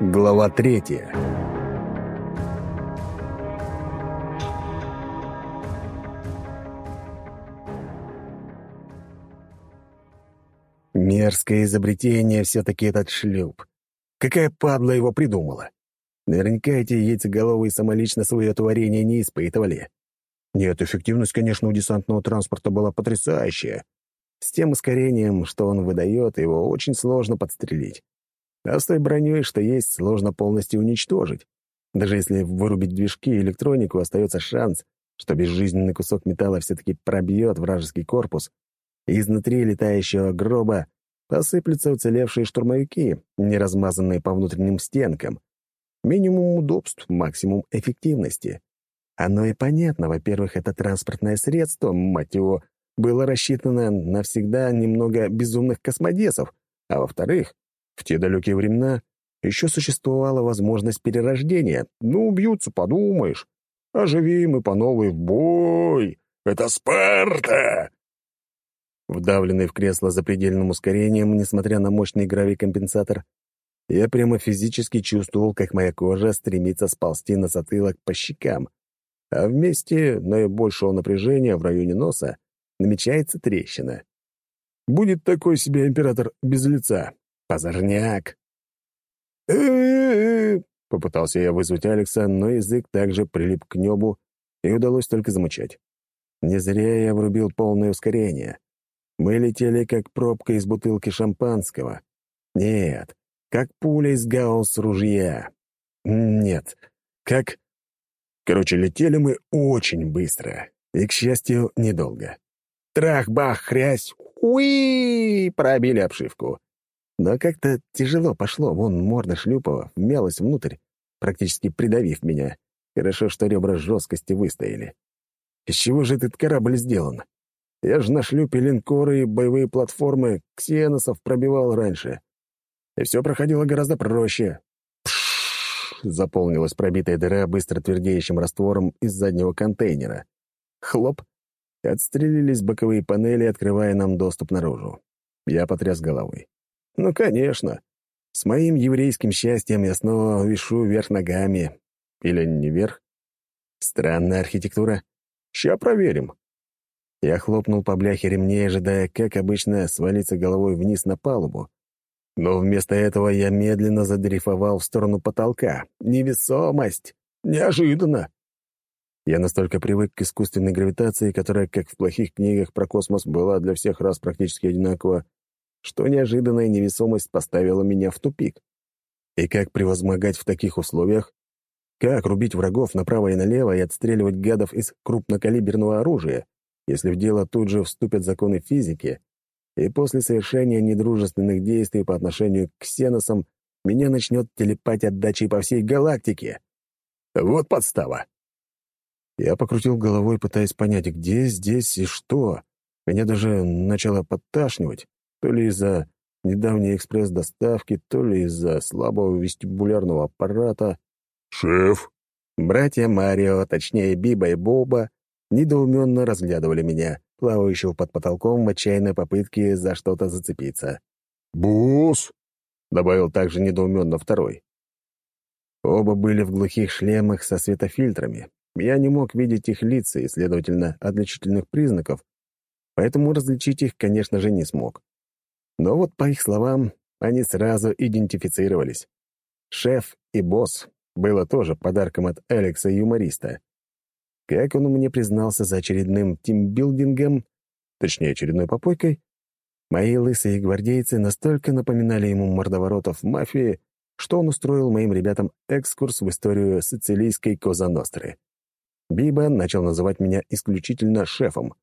Глава третья. Мерзкое изобретение все-таки этот шлюп. Какая падла его придумала? Наверняка эти яйцеголовые самолично свое творение не испытывали. Нет, эффективность, конечно, у десантного транспорта была потрясающая. С тем ускорением, что он выдает, его очень сложно подстрелить. А с той броней, что есть, сложно полностью уничтожить. Даже если вырубить движки и электронику, остается шанс, что безжизненный кусок металла все-таки пробьет вражеский корпус, и изнутри летающего гроба посыплются уцелевшие штурмовики, не размазанные по внутренним стенкам. Минимум удобств, максимум эффективности. Оно и понятно. Во-первых, это транспортное средство, мать его, было рассчитано на всегда немного безумных космодесов, а во-вторых, в те далекие времена еще существовала возможность перерождения. Ну, убьются, подумаешь. Оживим и по новой в бой. Это Спарта! Вдавленный в кресло запредельным ускорением, несмотря на мощный гравикомпенсатор, я прямо физически чувствовал, как моя кожа стремится сползти на затылок по щекам, а вместе наибольшего напряжения в районе носа намечается трещина. Будет такой себе император без лица, Позорняк. э попытался я вызвать Алекса, но язык также прилип к небу, и удалось только замычать. Не зря я врубил полное ускорение. Мы летели, как пробка из бутылки шампанского. Нет, как пуля из гаусс-ружья. Нет, как... Короче, летели мы очень быстро. И, к счастью, недолго. Трах-бах, хрясь, уи! Пробили обшивку. Но как-то тяжело пошло, вон морда Шлюпова вмялась внутрь, практически придавив меня. Хорошо, что ребра жесткости выстояли. Из чего же этот корабль сделан? Я же на шлюпе линкоры и боевые платформы ксеносов пробивал раньше. И все проходило гораздо проще. Пшшш! Заполнилась пробитая дыра быстро твердеющим раствором из заднего контейнера. Хлоп! Отстрелились боковые панели, открывая нам доступ наружу. Я потряс головой. Ну, конечно. С моим еврейским счастьем я снова вишу вверх ногами. Или не вверх? Странная архитектура. Ща проверим. Я хлопнул по бляхе ремней, ожидая, как обычно, свалиться головой вниз на палубу. Но вместо этого я медленно задрейфовал в сторону потолка. Невесомость! Неожиданно! Я настолько привык к искусственной гравитации, которая, как в плохих книгах про космос, была для всех раз практически одинакова, что неожиданная невесомость поставила меня в тупик. И как превозмогать в таких условиях? Как рубить врагов направо и налево и отстреливать гадов из крупнокалиберного оружия, если в дело тут же вступят законы физики, и после совершения недружественных действий по отношению к ксеносам меня начнет телепать отдачей по всей галактике? Вот подстава. Я покрутил головой, пытаясь понять, где здесь и что. Меня даже начало подташнивать. То ли из-за недавней экспресс-доставки, то ли из-за слабого вестибулярного аппарата. «Шеф!» Братья Марио, точнее Биба и Боба, недоуменно разглядывали меня, плавающего под потолком в отчаянной попытке за что-то зацепиться. «Босс!» — добавил также недоуменно второй. Оба были в глухих шлемах со светофильтрами. Я не мог видеть их лица и, следовательно, отличительных признаков, поэтому различить их, конечно же, не смог. Но вот, по их словам, они сразу идентифицировались. Шеф и босс было тоже подарком от Алекса юмориста. Как он мне признался за очередным тимбилдингом, точнее, очередной попойкой, мои лысые гвардейцы настолько напоминали ему мордоворотов мафии, что он устроил моим ребятам экскурс в историю сицилийской Коза Ностры. Биба начал называть меня исключительно шефом,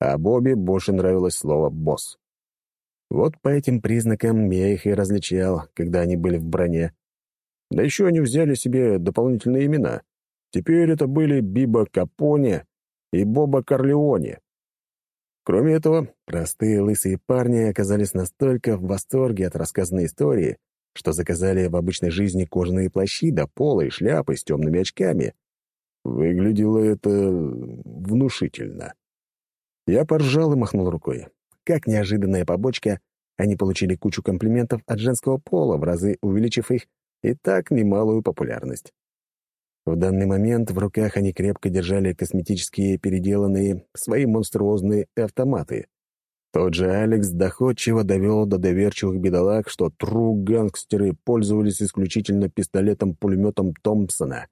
а Бобби больше нравилось слово «босс». Вот по этим признакам я их и различал, когда они были в броне. Да еще они взяли себе дополнительные имена. Теперь это были Биба Капоне и Боба Корлеоне. Кроме этого, простые лысые парни оказались настолько в восторге от рассказанной истории, что заказали в обычной жизни кожаные плащи до пола и шляпы с темными очками. Выглядело это внушительно. Я поржал и махнул рукой. как неожиданная побочка, они получили кучу комплиментов от женского пола, в разы увеличив их и так немалую популярность. В данный момент в руках они крепко держали косметические переделанные свои монструозные автоматы. Тот же Алекс доходчиво довел до доверчивых бедолаг, что тру-гангстеры пользовались исключительно пистолетом-пулеметом Томпсона,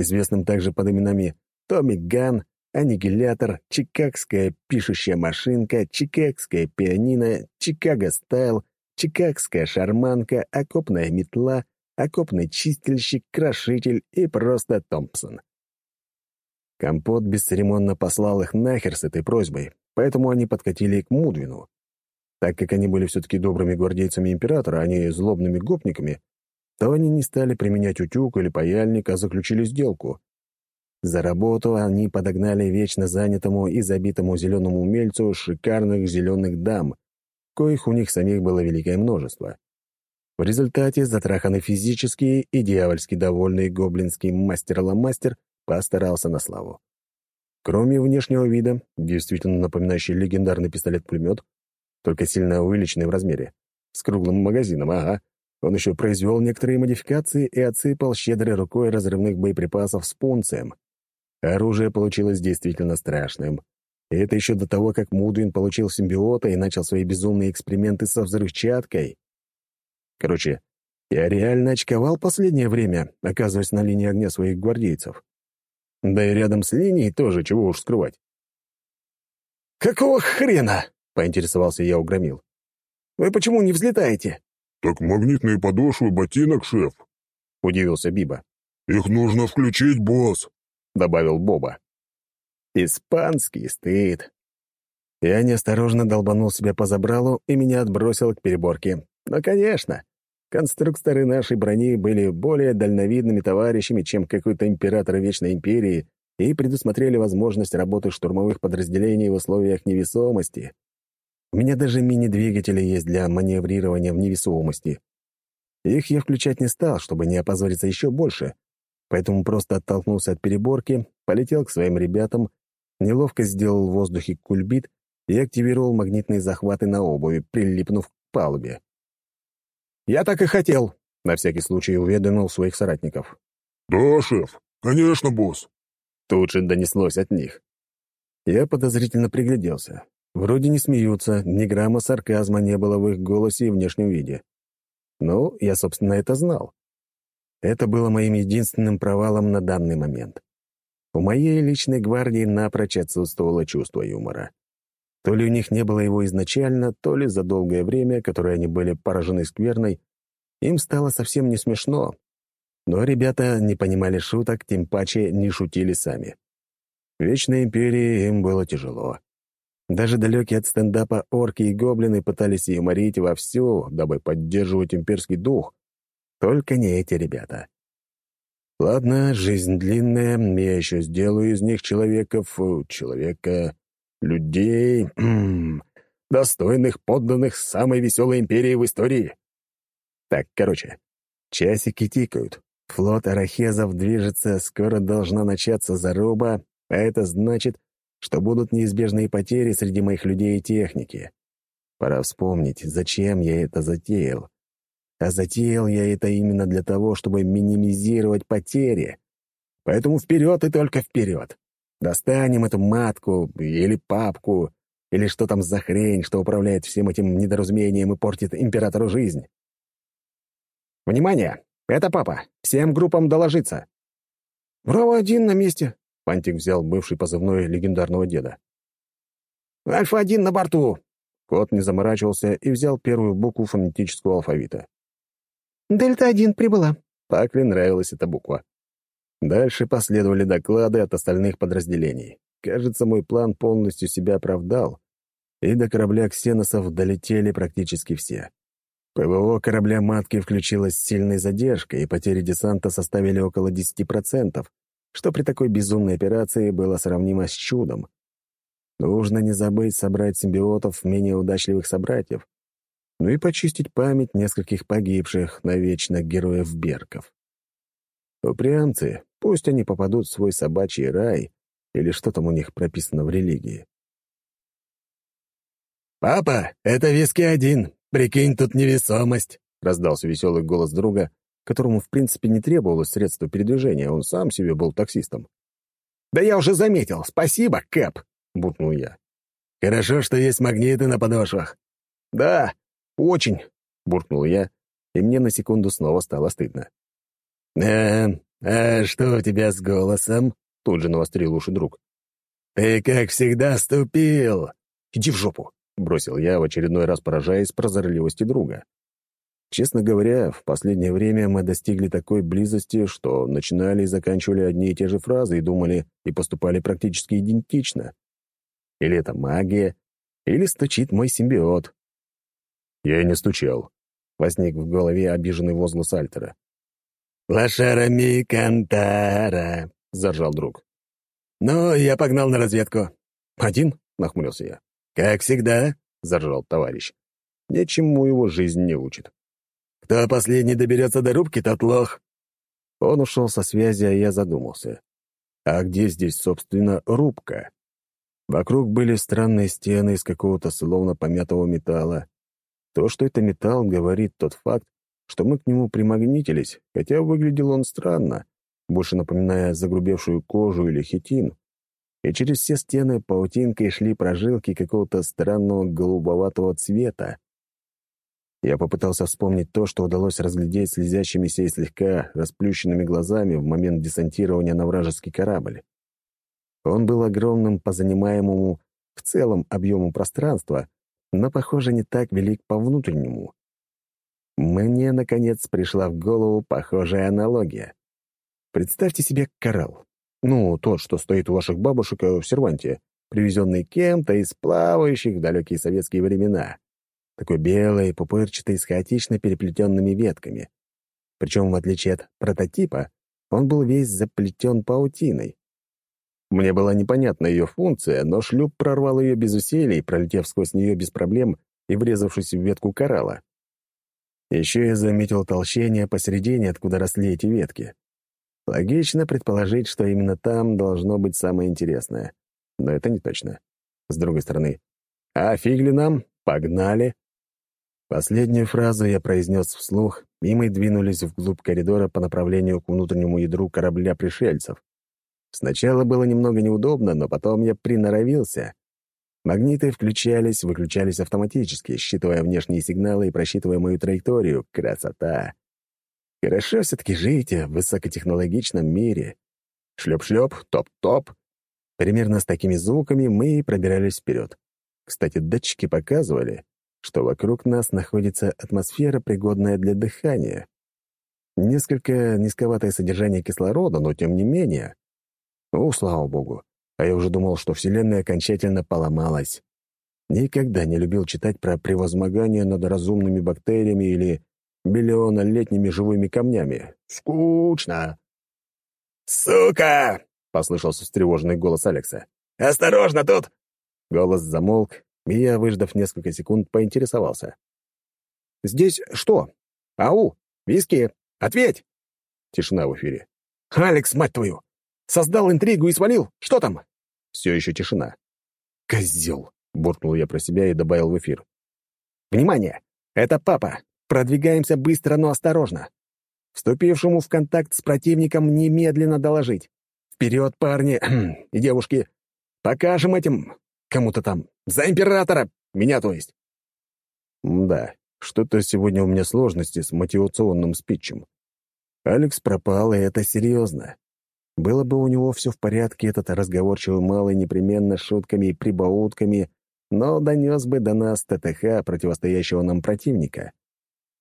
известным также под именами Томми Ган, Аннигилятор, Чикагская пишущая машинка, Чикагская пианино, Чикаго Стайл, Чикагская шарманка, окопная метла, окопный чистильщик, крошитель и просто Томпсон. Компот бесцеремонно послал их нахер с этой просьбой, поэтому они подкатили к Мудвину. Так как они были все-таки добрыми гвардейцами императора, а не злобными гопниками, то они не стали применять утюг или паяльник, а заключили сделку. За работу они подогнали вечно занятому и забитому зеленому умельцу шикарных зеленых дам, коих у них самих было великое множество. В результате затраханный физически и дьявольски довольный гоблинский мастер-ломастер постарался на славу. Кроме внешнего вида, действительно напоминающий легендарный пистолет-пулемет, только сильно увеличенный в размере, с круглым магазином, ага, он еще произвел некоторые модификации и отсыпал щедрой рукой разрывных боеприпасов с пунцием. Оружие получилось действительно страшным. И это еще до того, как Мудвин получил симбиота и начал свои безумные эксперименты со взрывчаткой. Короче, я реально очковал последнее время, оказываясь на линии огня своих гвардейцев. Да и рядом с линией тоже, чего уж скрывать. «Какого хрена?» — поинтересовался я у Громил. «Вы почему не взлетаете?» «Так магнитные подошвы ботинок, шеф», — удивился Биба. «Их нужно включить, босс», — добавил Боба. «Испанский стыд». Я неосторожно долбанул себя по забралу, и меня отбросило к переборке. Но, конечно, конструкторы нашей брони были более дальновидными товарищами, чем какой-то император Вечной Империи, и предусмотрели возможность работы штурмовых подразделений в условиях невесомости. У меня даже мини-двигатели есть для маневрирования в невесомости. Их я включать не стал, чтобы не опозориться еще больше, поэтому просто оттолкнулся от переборки, полетел к своим ребятам, неловко сделал в воздухе кульбит и активировал магнитные захваты на обуви, прилипнув к палубе. «Я так и хотел», — на всякий случай уведомил своих соратников. «Да, шеф, конечно, босс». Тут же донеслось от них. Я подозрительно пригляделся. Вроде не смеются, ни грамма сарказма не было в их голосе и внешнем виде. Ну, я, собственно, это знал. Это было моим единственным провалом на данный момент. У моей личной гвардии напрочь отсутствовало чувство юмора. То ли у них не было его изначально, то ли за долгое время, которое они были поражены скверной, им стало совсем не смешно. Но ребята не понимали шуток, тем паче не шутили сами. Вечной Империи им было тяжело. Даже далекие от стендапа орки и гоблины пытались юморить вовсю, дабы поддерживать имперский дух. Только не эти ребята. Ладно, жизнь длинная, я еще сделаю из них человеков, человека, людей, достойных подданных самой веселой империи в истории. Так, короче, часики тикают. Флот арахезов движется, скоро должна начаться заруба, а это значит, что будут неизбежные потери среди моих людей и техники. Пора вспомнить, зачем я это затеял. А затеял я это именно для того, чтобы минимизировать потери. Поэтому вперед и только вперед. Достанем эту матку или папку, или что там за хрень, что управляет всем этим недоразумением и портит императору жизнь. «Внимание! Это папа! Всем группам доложиться!» «Браво-1 на месте!» Фантик взял бывший позывной легендарного деда. «Альфа-1 на борту!» Кот не заморачивался и взял первую букву фонетического алфавита. «Дельта-1 прибыла». Пакле нравилась эта буква. Дальше последовали доклады от остальных подразделений. Кажется, мой план полностью себя оправдал, и до корабля ксеносов долетели практически все. ПВО корабля «Матки» включилось с сильной задержкой, и потери десанта составили около 10%, что при такой безумной операции было сравнимо с чудом. Нужно не забыть собрать симбиотов менее удачливых собратьев, ну и почистить память нескольких погибших навечно героев-берков. Упрямцы, пусть они попадут в свой собачий рай или что там у них прописано в религии. «Папа, это виски один. Прикинь, тут невесомость!» — раздался веселый голос друга, которому, в принципе, не требовалось средства передвижения, он сам себе был таксистом. «Да я уже заметил. Спасибо, Кэп!» — буркнул я. «Хорошо, что есть магниты на подошвах». «Да, очень!» — буркнул я, и мне на секунду снова стало стыдно. «Э, а что у тебя с голосом?» — тут же навострил уши друг. «Ты, как всегда, ступил!» «Иди в жопу!» — бросил я, в очередной раз поражаясь прозорливости друга. Честно говоря, в последнее время мы достигли такой близости, что начинали и заканчивали одни и те же фразы и думали и поступали практически идентично. Или это магия, или стучит мой симбиот. Я не стучал. Возник в голове обиженный возглас Альтера. «Лошарами кантара», — заржал друг. «Ну, я погнал на разведку». «Один?» — нахмурился я. «Как всегда», — заржал товарищ. «Ничему его жизнь не учит». «Кто последний доберется до рубки, тот лох». Он ушел со связи, а я задумался. А где здесь, собственно, рубка? Вокруг были странные стены из какого-то словно помятого металла. То, что это металл, говорит тот факт, что мы к нему примагнитились, хотя выглядел он странно, больше напоминая загрубевшую кожу или хитин. И через все стены паутинкой шли прожилки какого-то странного голубоватого цвета. Я попытался вспомнить то, что удалось разглядеть слезящимися и слегка расплющенными глазами в момент десантирования на вражеский корабль. Он был огромным по занимаемому в целом объему пространства, но, похоже, не так велик по внутреннему. Мне, наконец, пришла в голову похожая аналогия. Представьте себе коралл. Ну, тот, что стоит у ваших бабушек в серванте, привезенный кем-то из плавающих в далекие советские времена. Такой белый, пупырчатый, с хаотично переплетенными ветками. Причем, в отличие от прототипа, он был весь заплетен паутиной. Мне была непонятна ее функция, но шлюп прорвал ее без усилий, пролетев сквозь нее без проблем и врезавшись в ветку коралла. Еще я заметил толщение посередине, откуда росли эти ветки. Логично предположить, что именно там должно быть самое интересное. Но это не точно. С другой стороны, а фиг нам? Погнали! Последнюю фразу я произнес вслух, и мы двинулись вглубь коридора по направлению к внутреннему ядру корабля пришельцев. Сначала было немного неудобно, но потом я приноровился. Магниты включались, выключались автоматически, считывая внешние сигналы и просчитывая мою траекторию. Красота! Хорошо все-таки жить в высокотехнологичном мире. Шлеп-шлеп, топ-топ. Примерно с такими звуками мы и пробирались вперед. Кстати, датчики показывали, что вокруг нас находится атмосфера, пригодная для дыхания. Несколько низковатое содержание кислорода, но тем не менее. Ну, слава богу. А я уже думал, что Вселенная окончательно поломалась. Никогда не любил читать про превозмогание над разумными бактериями или миллионолетними живыми камнями. Скучно. «Сука!» — послышался встревоженный голос Алекса. «Осторожно тут!» Голос замолк, я, выждав несколько секунд, поинтересовался. «Здесь что? Ау! Виски! Ответь!» Тишина в эфире. «Алекс, мать твою! Создал интригу и свалил! Что там?» Все еще тишина. «Козел!» — буркнул я про себя и добавил в эфир. «Внимание! Это папа! Продвигаемся быстро, но осторожно. Вступившему в контакт с противником немедленно доложить. Вперед, парни и девушки! Покажем этим кому-то там. За императора! Меня, то есть!» Да, что-то сегодня у меня сложности с мотивационным спичем. Алекс пропал, и это серьезно. Было бы у него все в порядке, этот разговорчивый малый непременно шутками и прибаутками, но донес бы до нас ТТХ, противостоящего нам противника.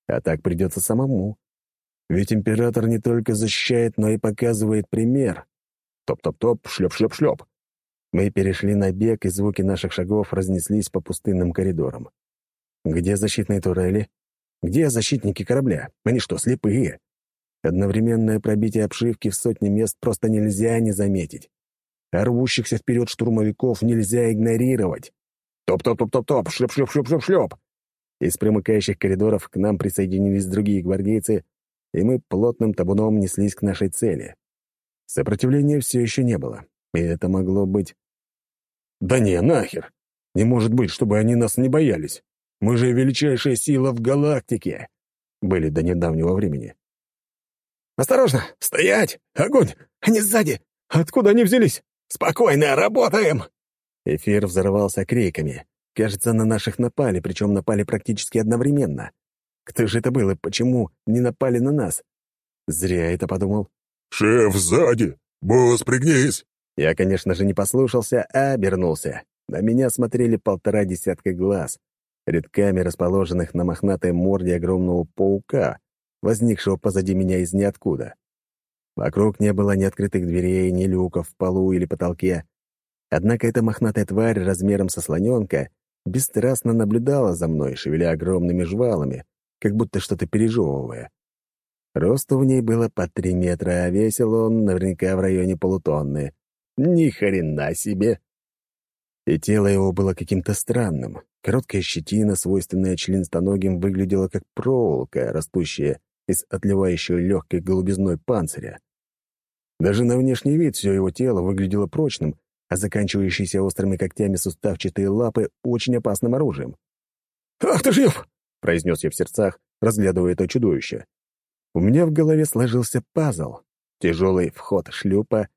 А так придется самому. Ведь император не только защищает, но и показывает пример. Топ-топ-топ, шлеп-шлеп-шлеп. Мы перешли на бег, и звуки наших шагов разнеслись по пустынным коридорам. Где защитные турели? Где защитники корабля? Они что, слепые? Одновременное пробитие обшивки в сотни мест просто нельзя не заметить. А рвущихся вперед штурмовиков нельзя игнорировать. Топ-топ-топ-топ-топ, шлеп-шлеп-шлеп-шлеп-шлеп. Из примыкающих коридоров к нам присоединились другие гвардейцы, и мы плотным табуном неслись к нашей цели. Сопротивления все еще не было, и это могло быть... Да не, нахер! Не может быть, чтобы они нас не боялись. Мы же величайшая сила в галактике!» Были до недавнего времени. «Осторожно! Стоять! Огонь! Они сзади! Откуда они взялись? Спокойно, работаем!» Эфир взорвался криками. Кажется, на наших напали, причем напали практически одновременно. Кто же это был и почему не напали на нас? Зря это подумал. «Шеф, сзади! Босс, пригнись!» Я, конечно же, не послушался, а обернулся. На меня смотрели полтора десятка глаз, редками расположенных на мохнатой морде огромного паука, возникшего позади меня из ниоткуда. Вокруг не было ни открытых дверей, ни люков в полу или потолке. Однако эта мохнатая тварь размером со слоненка бесстрастно наблюдала за мной, шевеля огромными жвалами, как будто что-то пережевывая. Росту в ней было по три метра, а весил он наверняка в районе полутонны. Ни хрена себе! И тело его было каким-то странным. Короткая щетина, свойственная членистоногим, выглядела как проволока, растущая из отливающего легкой голубизной панциря. Даже на внешний вид все его тело выглядело прочным, а заканчивающиеся острыми когтями суставчатые лапы — очень опасным оружием. «Ах ты ж ёб!» — произнес я в сердцах, разглядывая это чудовище. У меня в голове сложился пазл. Тяжелый вход шлюпа,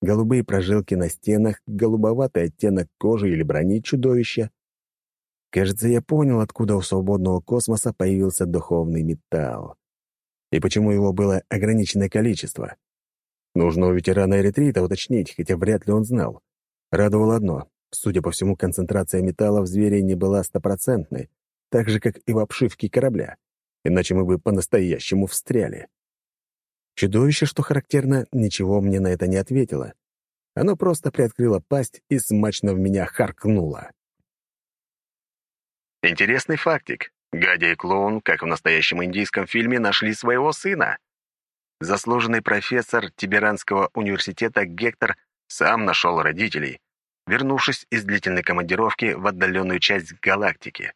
голубые прожилки на стенах, голубоватый оттенок кожи или брони чудовища. Кажется, я понял, откуда у свободного космоса появился духовный металл. И почему его было ограниченное количество. Нужно у ветерана эритрита уточнить, хотя вряд ли он знал. Радовало одно. Судя по всему, концентрация металла в звере не была стопроцентной, так же, как и в обшивке корабля иначе мы бы по-настоящему встряли. Чудовище, что характерно, ничего мне на это не ответило. Оно просто приоткрыло пасть и смачно в меня харкнуло. Интересный фактик. Гадя и клоун, как в настоящем индийском фильме, нашли своего сына. Заслуженный профессор Тиберанского университета Гектор сам нашел родителей, вернувшись из длительной командировки в отдаленную часть галактики.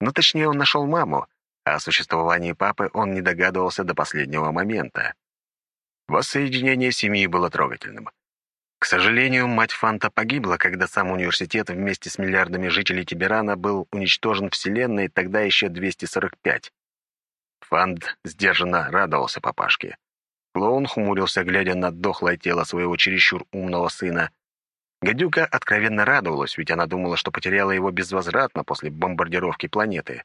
Но точнее, он нашел маму, о существовании папы он не догадывался до последнего момента. Воссоединение семьи было трогательным. К сожалению, мать Фанта погибла, когда сам университет вместе с миллиардами жителей Тиберана был уничтожен Вселенной тогда еще 245. Фант сдержанно радовался папашке. Клоун хмурился, глядя на дохлое тело своего чересчур умного сына. Гадюка откровенно радовалась, ведь она думала, что потеряла его безвозвратно после бомбардировки планеты.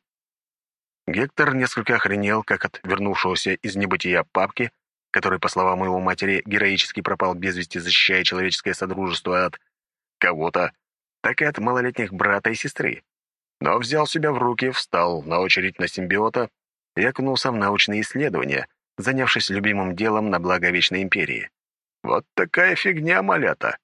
Гектор несколько охренел, как от вернувшегося из небытия папки, который, по словам его матери, героически пропал без вести, защищая человеческое содружество от кого-то, так и от малолетних брата и сестры. Но взял себя в руки, встал на очередь на симбиота и окунулся в научные исследования, занявшись любимым делом на благо Вечной Империи. Вот такая фигня, малята.